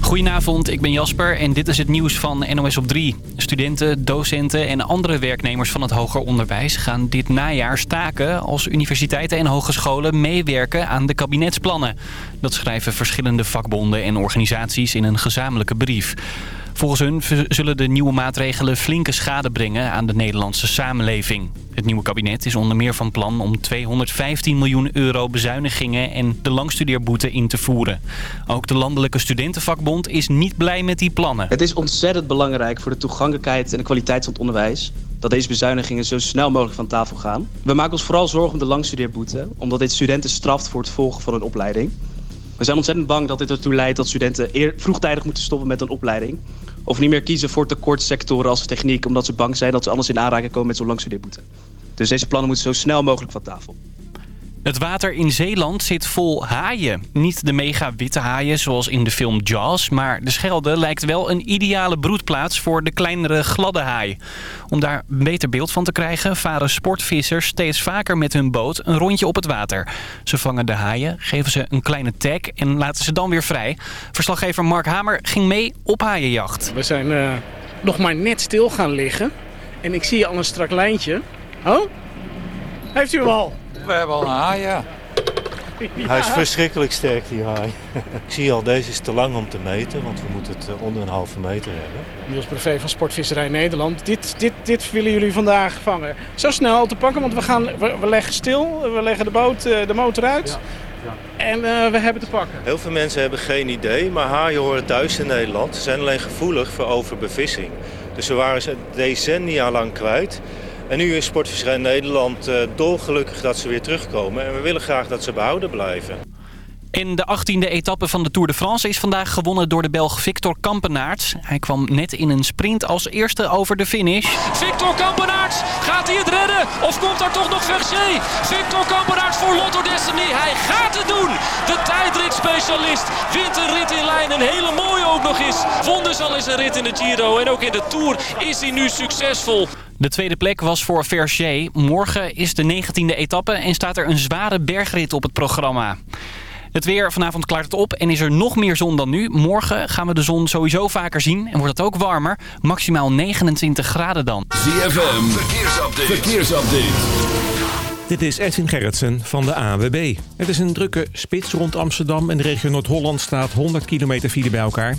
Goedenavond, ik ben Jasper en dit is het nieuws van NOS op 3. Studenten, docenten en andere werknemers van het hoger onderwijs gaan dit najaar staken... als universiteiten en hogescholen meewerken aan de kabinetsplannen. Dat schrijven verschillende vakbonden en organisaties in een gezamenlijke brief. Volgens hun zullen de nieuwe maatregelen flinke schade brengen aan de Nederlandse samenleving. Het nieuwe kabinet is onder meer van plan om 215 miljoen euro bezuinigingen en de langstudeerboete in te voeren. Ook de Landelijke Studentenvakbond is niet blij met die plannen. Het is ontzettend belangrijk voor de toegankelijkheid en de kwaliteit van het onderwijs dat deze bezuinigingen zo snel mogelijk van tafel gaan. We maken ons vooral zorgen om de langstudeerboete, omdat dit studenten straft voor het volgen van hun opleiding. We zijn ontzettend bang dat dit ertoe leidt dat studenten eer, vroegtijdig moeten stoppen met een opleiding. Of niet meer kiezen voor tekortsectoren als techniek... omdat ze bang zijn dat ze anders in aanraking komen met zo'n langstudeerboete. Dus deze plannen moeten zo snel mogelijk van tafel. Het water in Zeeland zit vol haaien. Niet de mega witte haaien zoals in de film Jaws... maar de Schelde lijkt wel een ideale broedplaats voor de kleinere gladde haai. Om daar een beter beeld van te krijgen... varen sportvissers steeds vaker met hun boot een rondje op het water. Ze vangen de haaien, geven ze een kleine tag en laten ze dan weer vrij. Verslaggever Mark Hamer ging mee op haaienjacht. We zijn uh, nog maar net stil gaan liggen. En ik zie al een strak lijntje. Oh, heeft u hem al? We hebben al een haai, ja. Hij is verschrikkelijk sterk, die haai. Ik zie al, deze is te lang om te meten, want we moeten het eh, onder een halve meter hebben. Niels Brevet van Sportvisserij Nederland. Dit, dit, dit willen jullie vandaag vangen. Zo snel te pakken, want we, gaan, we, leggen stil. We leggen de, boot, eh, de motor uit. Ja. Ja. En uh, we hebben te pakken. Heel veel mensen hebben geen idee, maar haaien horen thuis in Nederland. Ze zijn alleen gevoelig voor overbevissing. Dus we waren ze decennia lang kwijt. En nu is Sportvisserij Nederland uh, dolgelukkig dat ze weer terugkomen. En we willen graag dat ze behouden blijven. In de 18e etappe van de Tour de France is vandaag gewonnen door de Belg Victor Kampenaerts. Hij kwam net in een sprint als eerste over de finish. Victor Kampenaerts, gaat hij het redden? Of komt daar toch nog Vergé? Victor Kampenaerts voor Lotto Destiny, hij gaat het doen! De tijdritspecialist wint een rit in lijn, een hele mooie ook nog eens. Vond dus al eens een rit in de Giro en ook in de Tour is hij nu succesvol. De tweede plek was voor Vergé. Morgen is de 19e etappe en staat er een zware bergrit op het programma. Het weer, vanavond klaart het op en is er nog meer zon dan nu. Morgen gaan we de zon sowieso vaker zien en wordt het ook warmer. Maximaal 29 graden dan. ZFM, verkeersupdate. verkeersupdate. Dit is Edwin Gerritsen van de AWB. Het is een drukke spits rond Amsterdam en de regio Noord-Holland staat 100 kilometer file bij elkaar.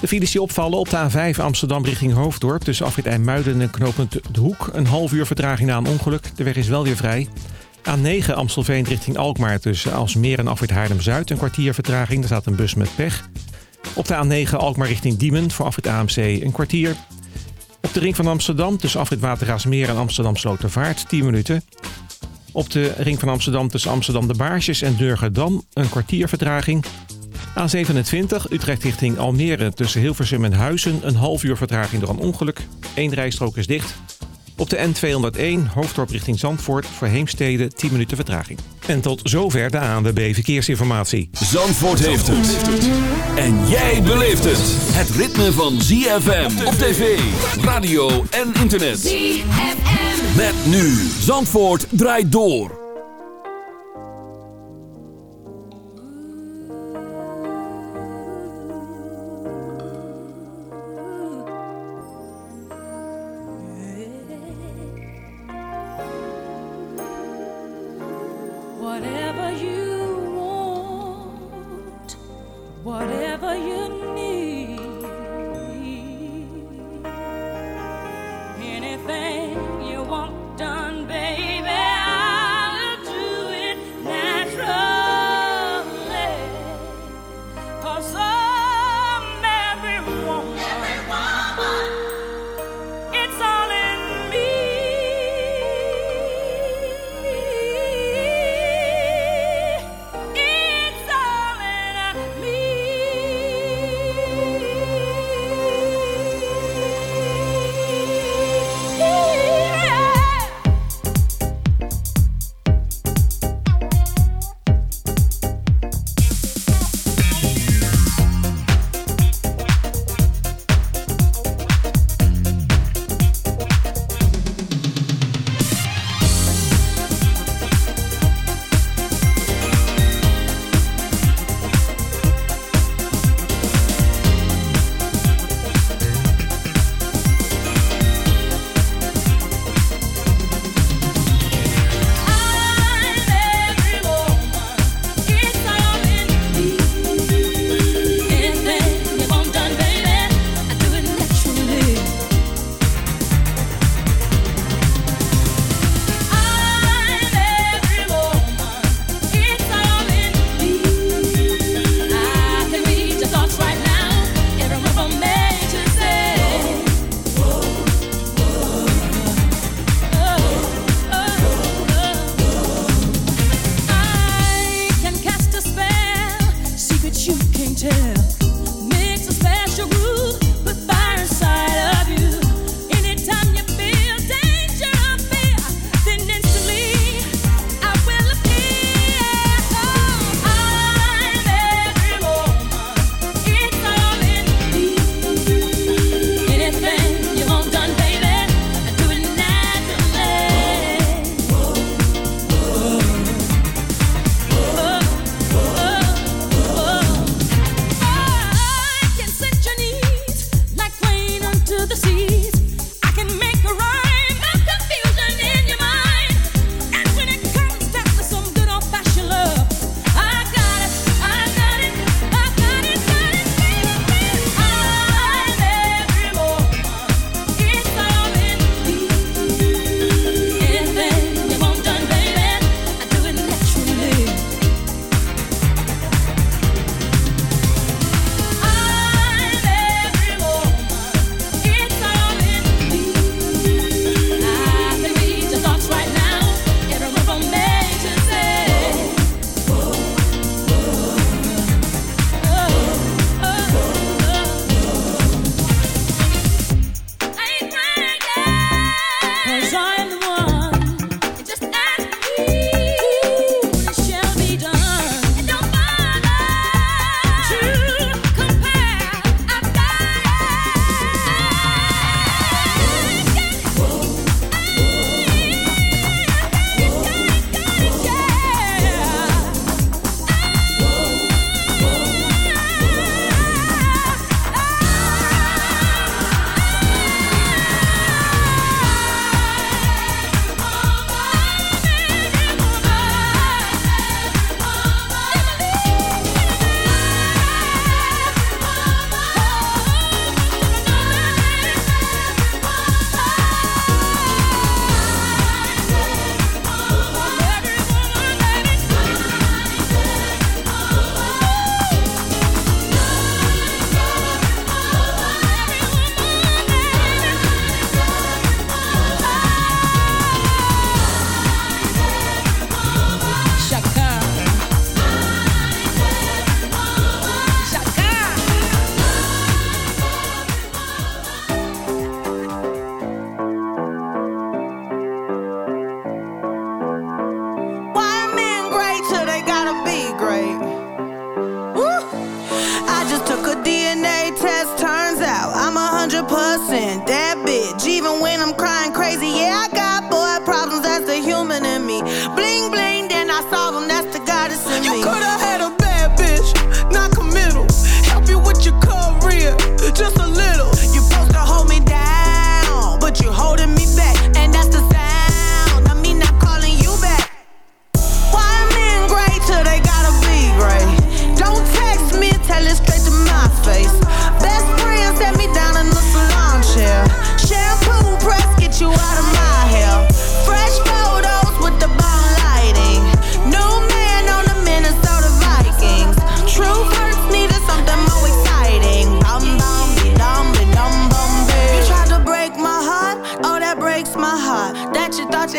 De files die opvallen op de A5 Amsterdam richting Hoofddorp tussen Afrit IJmuiden en knooppunt De Hoek. Een half uur vertraging na een ongeluk. De weg is wel weer vrij. A9 Amstelveen richting Alkmaar tussen Alsmeer en Afrit Haarlem-Zuid. Een kwartier vertraging, daar staat een bus met pech. Op de A9 Alkmaar richting Diemen voor Afrit AMC een kwartier. Op de ring van Amsterdam tussen Afrit Watergaasmeer en Amsterdam Slotervaart 10 minuten. Op de ring van Amsterdam tussen Amsterdam de Baarsjes en Durgerdam een kwartier vertraging. A27 Utrecht richting Almere tussen Hilversum en Huizen een half uur vertraging door een ongeluk. Eén rijstrook is dicht. Op de N201 Hoofddorp richting Zandvoort voor Heemstede 10 minuten vertraging. En tot zover de ANWB Verkeersinformatie. Zandvoort heeft het. En jij beleeft het. Het ritme van ZFM op tv, radio en internet. ZFM. Met nu. Zandvoort draait door.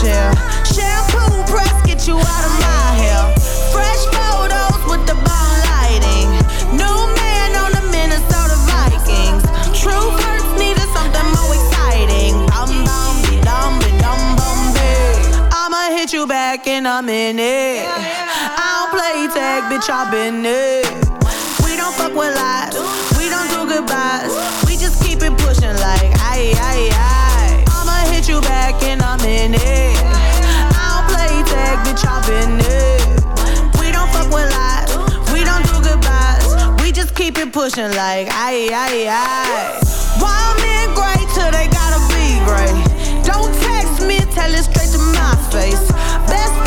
shell. Shampoo press get you out of my hair. Fresh photos with the bomb lighting. New man on the Minnesota Vikings. True hurts needed something more exciting. I'm be, dum be, dum bum I'ma hit you back in a minute. I don't play tag, bitch, I've been it. We don't fuck with lies. We don't do goodbyes. keep pushing like aye, aye, aye. Why I'm in gray till they gotta be gray. Don't text me, tell it straight to my face. Best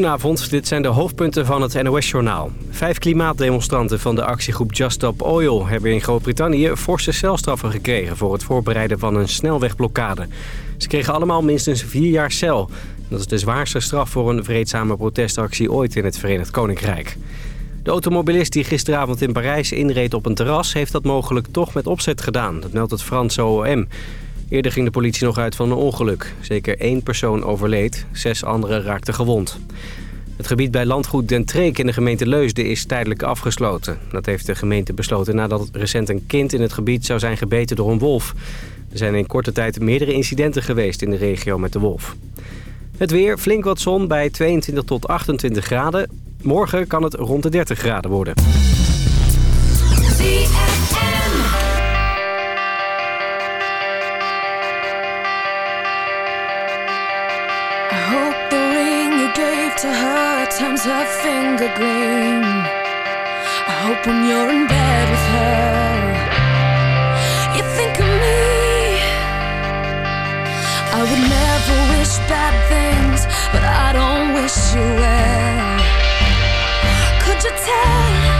Goedenavond, dit zijn de hoofdpunten van het NOS-journaal. Vijf klimaatdemonstranten van de actiegroep Just Stop Oil... hebben in Groot-Brittannië forse celstraffen gekregen... voor het voorbereiden van een snelwegblokkade. Ze kregen allemaal minstens vier jaar cel. Dat is de zwaarste straf voor een vreedzame protestactie ooit in het Verenigd Koninkrijk. De automobilist die gisteravond in Parijs inreed op een terras... heeft dat mogelijk toch met opzet gedaan, dat meldt het Franse OM... Eerder ging de politie nog uit van een ongeluk. Zeker één persoon overleed, zes anderen raakten gewond. Het gebied bij landgoed Dentreek in de gemeente Leusden is tijdelijk afgesloten. Dat heeft de gemeente besloten nadat recent een kind in het gebied zou zijn gebeten door een wolf. Er zijn in korte tijd meerdere incidenten geweest in de regio met de wolf. Het weer, flink wat zon bij 22 tot 28 graden. Morgen kan het rond de 30 graden worden. hope the ring you gave to her turns her finger green. I hope when you're in bed with her, you think of me. I would never wish bad things, but I don't wish you well. Could you tell?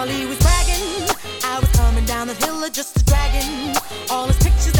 While he was bragging, I was coming down the hill just a dragon. All his pictures.